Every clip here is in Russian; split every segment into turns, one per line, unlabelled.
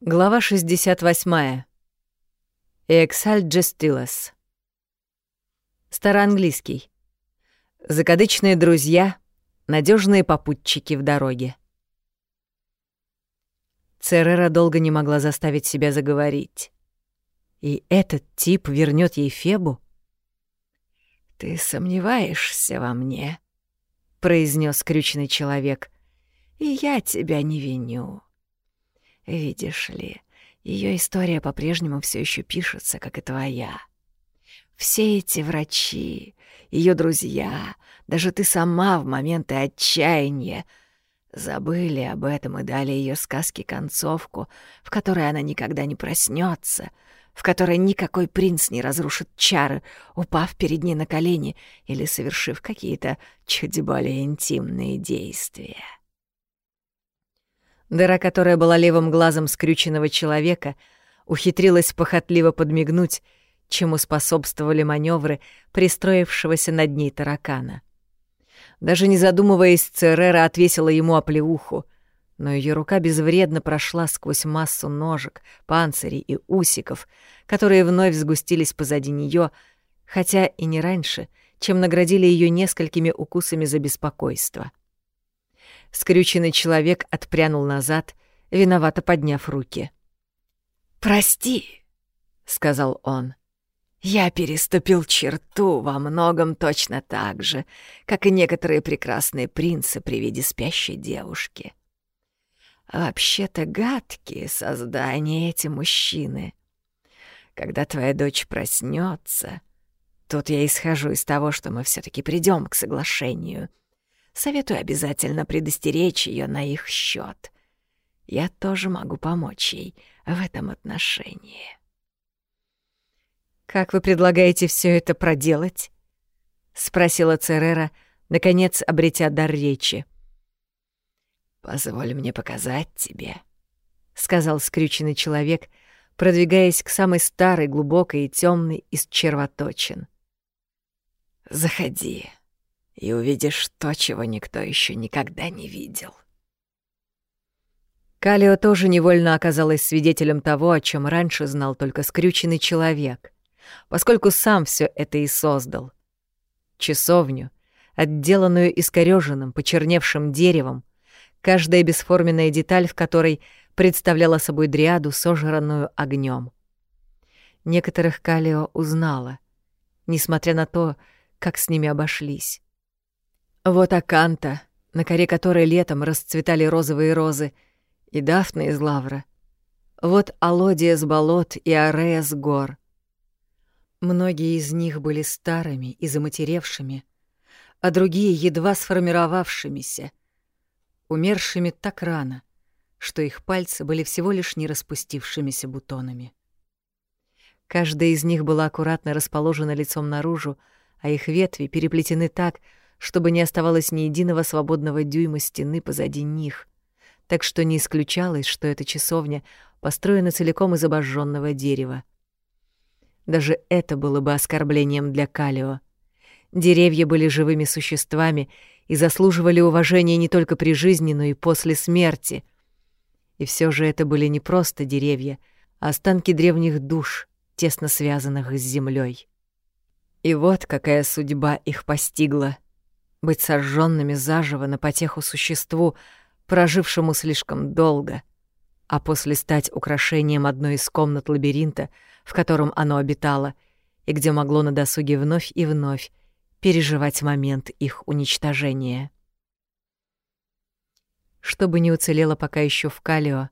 Глава 68. Эксальджестилес. Староанглийский. Закадычные друзья, надежные попутчики в дороге. Церера долго не могла заставить себя заговорить. И этот тип вернет ей Фебу? «Ты сомневаешься во мне», — произнес скрюченный человек, — «и я тебя не виню». Видишь ли, ее история по-прежнему все еще пишется, как и твоя. Все эти врачи, ее друзья, даже ты сама в моменты отчаяния забыли об этом и дали ее сказке концовку, в которой она никогда не проснется, в которой никакой принц не разрушит чары, упав перед ней на колени или совершив какие-то чуть более интимные действия. Дыра, которая была левым глазом скрюченного человека, ухитрилась похотливо подмигнуть, чему способствовали маневры пристроившегося над ней таракана. Даже не задумываясь, Церера отвесила ему оплеуху, но ее рука безвредно прошла сквозь массу ножек, панцирей и усиков, которые вновь сгустились позади нее, хотя и не раньше, чем наградили ее несколькими укусами за беспокойство. Скрюченный человек отпрянул назад, виновато подняв руки. «Прости», — сказал он. «Я переступил черту во многом точно так же, как и некоторые прекрасные принцы при виде спящей девушки. Вообще-то гадкие создания эти мужчины. Когда твоя дочь проснется, тут я исхожу из того, что мы все таки придем к соглашению — Советую обязательно предостеречь ее на их счет. Я тоже могу помочь ей в этом отношении. «Как вы предлагаете все это проделать?» — спросила Церера, наконец обретя дар речи. «Позволь мне показать тебе», — сказал скрюченный человек, продвигаясь к самой старой, глубокой и темной из червоточин. «Заходи» и увидишь то, чего никто еще никогда не видел. Калио тоже невольно оказалась свидетелем того, о чем раньше знал только скрюченный человек, поскольку сам все это и создал. Часовню, отделанную искорёженным, почерневшим деревом, каждая бесформенная деталь в которой представляла собой дриаду, сожранную огнем. Некоторых Калио узнала, несмотря на то, как с ними обошлись. Вот Аканта, на коре которой летом расцветали розовые розы, и Дафна из Лавра. Вот Алодия с болот и Арея с гор. Многие из них были старыми и заматеревшими, а другие едва сформировавшимися, умершими так рано, что их пальцы были всего лишь не распустившимися бутонами. Каждая из них была аккуратно расположена лицом наружу, а их ветви переплетены так, чтобы не оставалось ни единого свободного дюйма стены позади них, так что не исключалось, что эта часовня построена целиком из обожженного дерева. Даже это было бы оскорблением для Калио. Деревья были живыми существами и заслуживали уважения не только при жизни, но и после смерти. И все же это были не просто деревья, а останки древних душ, тесно связанных с землей. И вот какая судьба их постигла — быть сожженными заживо на потеху существу, прожившему слишком долго, а после стать украшением одной из комнат лабиринта, в котором оно обитало, и где могло на досуге вновь и вновь переживать момент их уничтожения. Чтобы не уцелело пока еще в Калио,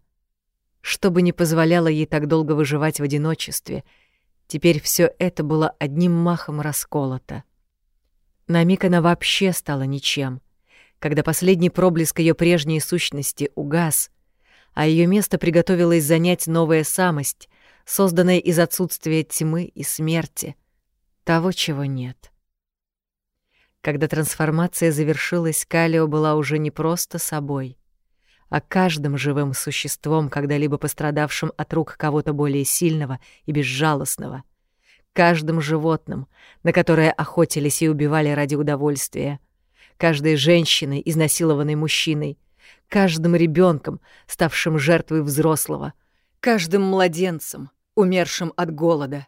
чтобы не позволяло ей так долго выживать в одиночестве, теперь все это было одним махом расколото — на миг она вообще стала ничем, когда последний проблеск ее прежней сущности угас, а ее место приготовилась занять новая самость, созданная из отсутствия тьмы и смерти, того, чего нет. Когда трансформация завершилась, Калио была уже не просто собой, а каждым живым существом, когда-либо пострадавшим от рук кого-то более сильного и безжалостного — каждым животным, на которое охотились и убивали ради удовольствия, каждой женщиной, изнасилованной мужчиной, каждым ребенком, ставшим жертвой взрослого, каждым младенцем, умершим от голода,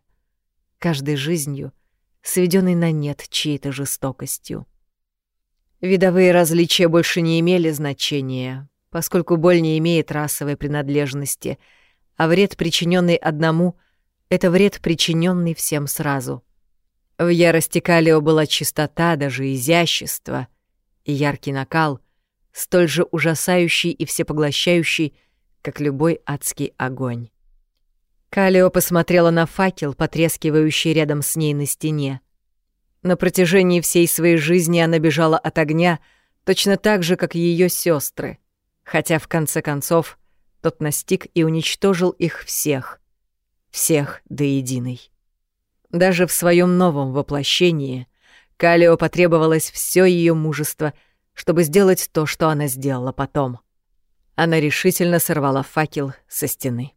каждой жизнью, сведенной на нет чьей-то жестокостью. Видовые различия больше не имели значения, поскольку боль не имеет расовой принадлежности, а вред, причиненный одному, — это вред, причиненный всем сразу. В ярости Калио была чистота, даже изящество, и яркий накал, столь же ужасающий и всепоглощающий, как любой адский огонь. Калио посмотрела на факел, потрескивающий рядом с ней на стене. На протяжении всей своей жизни она бежала от огня, точно так же, как ее сестры, хотя в конце концов тот настиг и уничтожил их всех, всех до единой. Даже в своем новом воплощении Калио потребовалось все ее мужество, чтобы сделать то, что она сделала потом. Она решительно сорвала факел со стены.